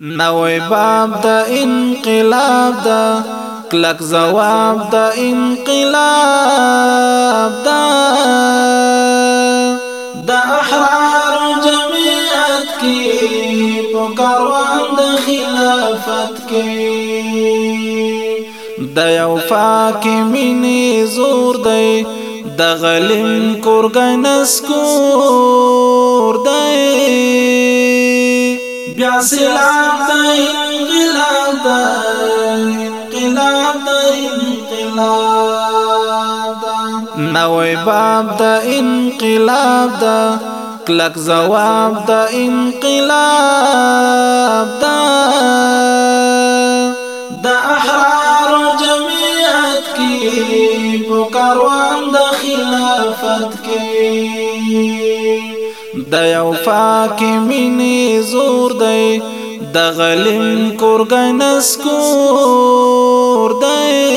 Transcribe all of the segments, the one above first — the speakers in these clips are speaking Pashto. نوې باب د انقلاب د کلک جواب د انقلاب د د احرار جمعیت کې په کاروان د خلافت کې د یو فاکمینی زور دی د غلیم کورګنس کور دی بیا سلام دی انقلاب دی انقلاب دی انقلاب نوی باب دا انقلاب دا کلک زواب دا انقلاب دا دا احرار جمعیت کی پو دا خلافت کی د یو فاکې مینې زور دی د غلیم کورګن سکور دی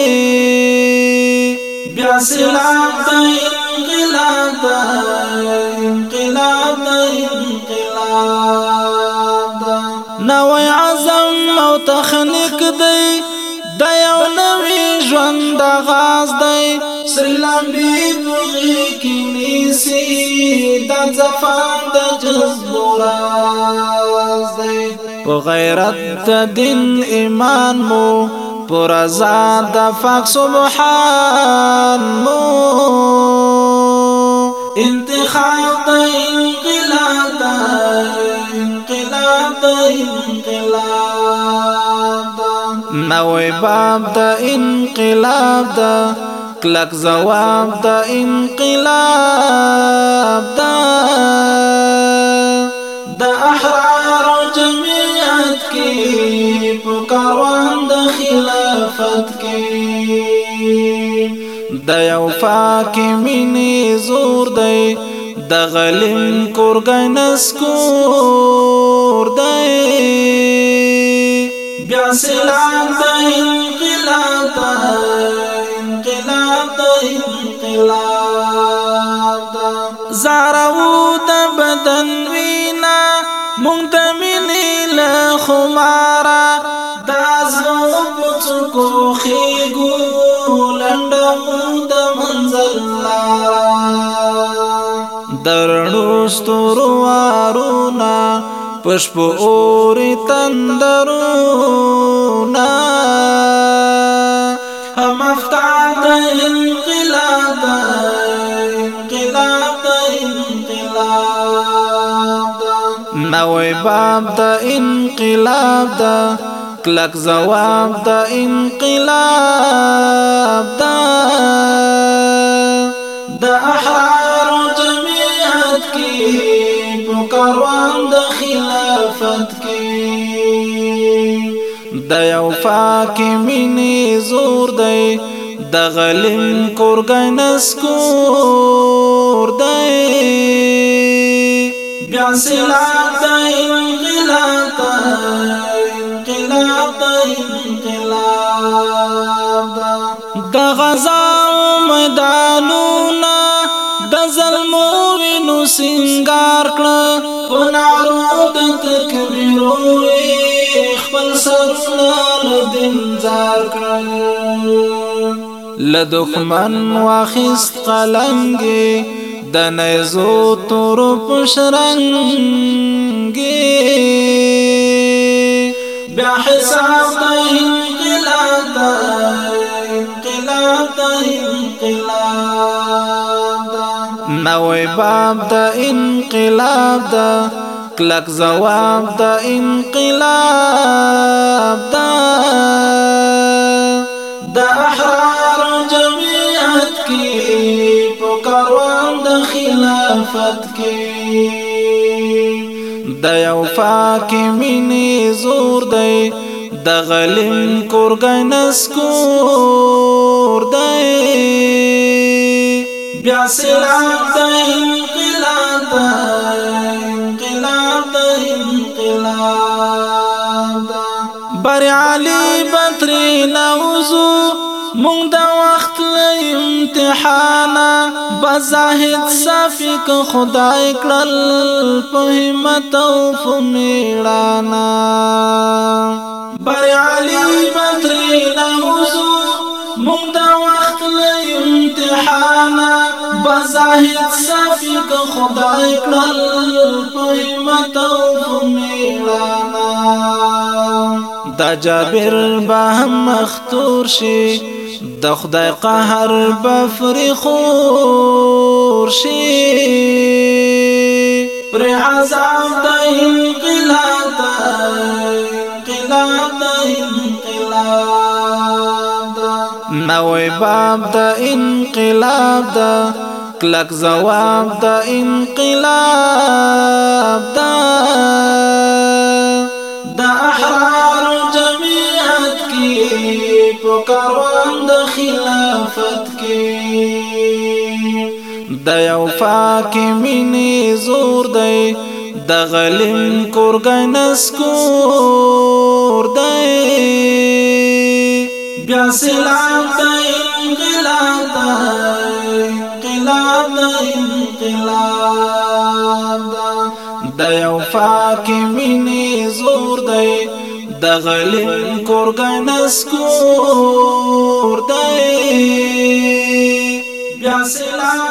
بیا سلام دی انقلاب دی انقلاب دی انقلاب دی نوی عزم او تخنیک دی د یو نوی ژوند د غاز دی سر لمبي دوغي كني سي دا زفان دا جذب راز دي بغيرت دين ايمان مو پر ازاد فق سبحان مو انتخاب دا انقلاب دا انقلاب دا انقلاب دا نوې باب دا انقلاب دا کلک زواب دا انقلاب دا دا احرار جمعیت کی پکاروان دا خلافت کی دا یو منی زور دی دا غلیم کورګای نسکور دی بیا سلام دا انقلاب انقلاب زارو د بدن وینا مونږ د مینې له خمارا دا زوب څوکو خېګو لنډو د منزل لارا درنو ستورو وارونا پشپ اوري تندرونا نوې باب د انقلاب دا کلک جواب د انقلاب دا د احرار جمعیت کې په کاروان د خلافت کې د یو فاکمنی زور دی د غلم کورګنس کور دی بیا سلام دی انقلاب انقلاب دی انقلاب د غزا میدانونه د ظلمو وینو سنگار کړه په نارو د تکبیرو خپل سرونه د انتظار کړه لدخمن واخست قلنگی د نیزو تور پشرنگی بیا حساب د انقلاب د انقلاب د انقلاب نوې باب د انقلاب د کلک زواب د انقلاب د د احرام خلافت کې د یو فاکمینی زور دی د غلیم کورګنس کور دی بیا سلام د انقلاب انقلاب انقلاب بر علی بطری نوزو مونږ د وخت له امتحان بزاهد صافی که خدای کړل په همت او په میړانا بر علی بدر نوزو مونږ دا وخت له امتحان بزاهد صافی که خدای کړل په همت او په میړانا دا جابر به هم مختور شي د خدای قهر به فری خور شي پر عذاب د انقلاب انقلاب انقلاب نوې باب د انقلاب د کلک جواب د انقلاب د یو فاکې مینې زور دی د غلیم کورګنس کور دی بیا سلام دی انقلاب دی انقلاب دی انقلاب د یو فاکې مینې زور دی د غلیم کورګنس کور دی بیا سلام